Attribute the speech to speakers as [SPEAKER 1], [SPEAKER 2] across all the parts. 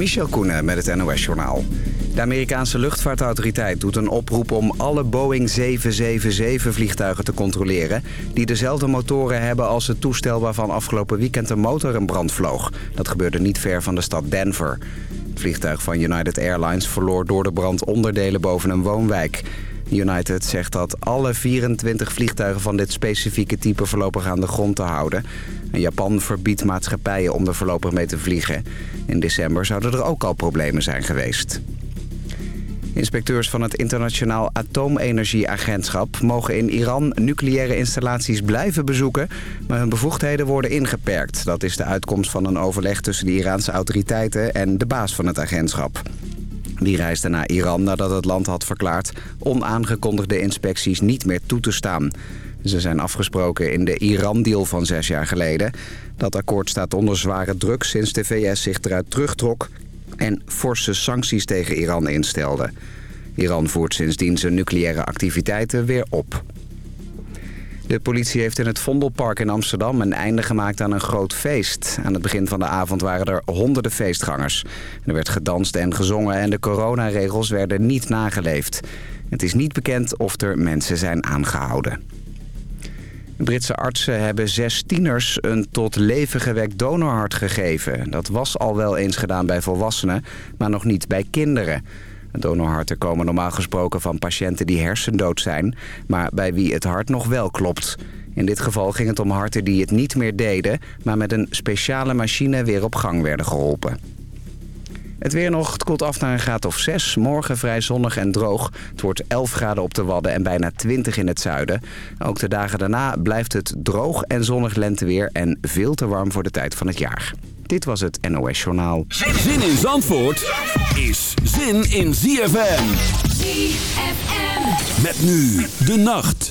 [SPEAKER 1] Michel Koenen met het NOS-journaal. De Amerikaanse luchtvaartautoriteit doet een oproep om alle Boeing 777-vliegtuigen te controleren... die dezelfde motoren hebben als het toestel waarvan afgelopen weekend een motor in brand vloog. Dat gebeurde niet ver van de stad Denver. Het vliegtuig van United Airlines verloor door de brand onderdelen boven een woonwijk... United zegt dat alle 24 vliegtuigen van dit specifieke type voorlopig aan de grond te houden. En Japan verbiedt maatschappijen om er voorlopig mee te vliegen. In december zouden er ook al problemen zijn geweest. Inspecteurs van het Internationaal Atoomenergieagentschap mogen in Iran nucleaire installaties blijven bezoeken, maar hun bevoegdheden worden ingeperkt. Dat is de uitkomst van een overleg tussen de Iraanse autoriteiten en de baas van het agentschap. Die reisde naar Iran nadat het land had verklaard onaangekondigde inspecties niet meer toe te staan. Ze zijn afgesproken in de Iran-deal van zes jaar geleden. Dat akkoord staat onder zware druk sinds de VS zich eruit terugtrok en forse sancties tegen Iran instelde. Iran voert sindsdien zijn nucleaire activiteiten weer op. De politie heeft in het Vondelpark in Amsterdam een einde gemaakt aan een groot feest. Aan het begin van de avond waren er honderden feestgangers. Er werd gedanst en gezongen en de coronaregels werden niet nageleefd. Het is niet bekend of er mensen zijn aangehouden. Britse artsen hebben zes tieners een tot leven gewekt donorhart gegeven. Dat was al wel eens gedaan bij volwassenen, maar nog niet bij kinderen. Donorharten komen normaal gesproken van patiënten die hersendood zijn... maar bij wie het hart nog wel klopt. In dit geval ging het om harten die het niet meer deden... maar met een speciale machine weer op gang werden geholpen. Het weer nog, het koelt af naar een graad of 6. Morgen vrij zonnig en droog. Het wordt 11 graden op de Wadden en bijna 20 in het zuiden. Ook de dagen daarna blijft het droog en zonnig lenteweer... en veel te warm voor de tijd van het jaar. Dit was het NOS Journaal.
[SPEAKER 2] Zin in Zandvoort is zin in ZFM.
[SPEAKER 3] ZFM.
[SPEAKER 2] Met nu de nacht.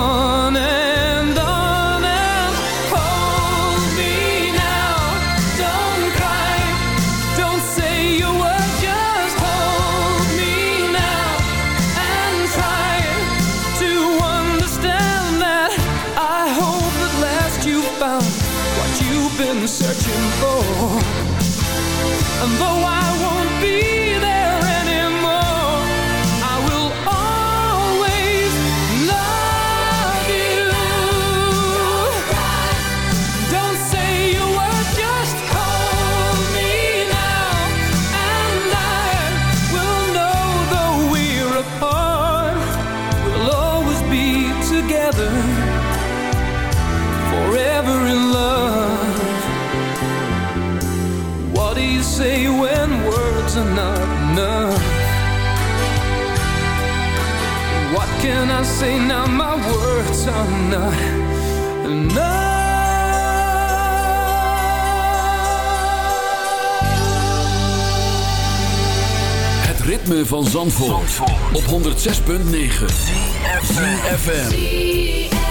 [SPEAKER 4] The one. say now my words are not enough
[SPEAKER 2] Het ritme van Zandvoort, Zandvoort. op 106.9 FM.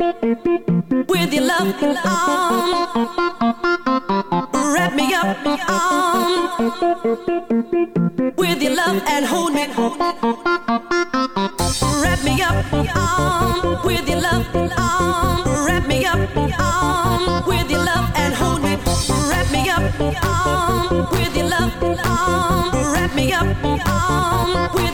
[SPEAKER 5] with your love, um, wrap me up, um, with your love and hold me. Wrap me up, um, with your love, um, wrap me up, um, with your love and hold me. Wrap me up, um, with your love, um, wrap me up, um, with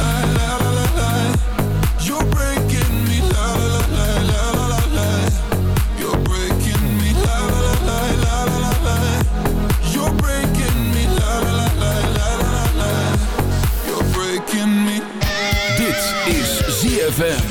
[SPEAKER 2] ZFM.